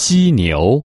犀牛。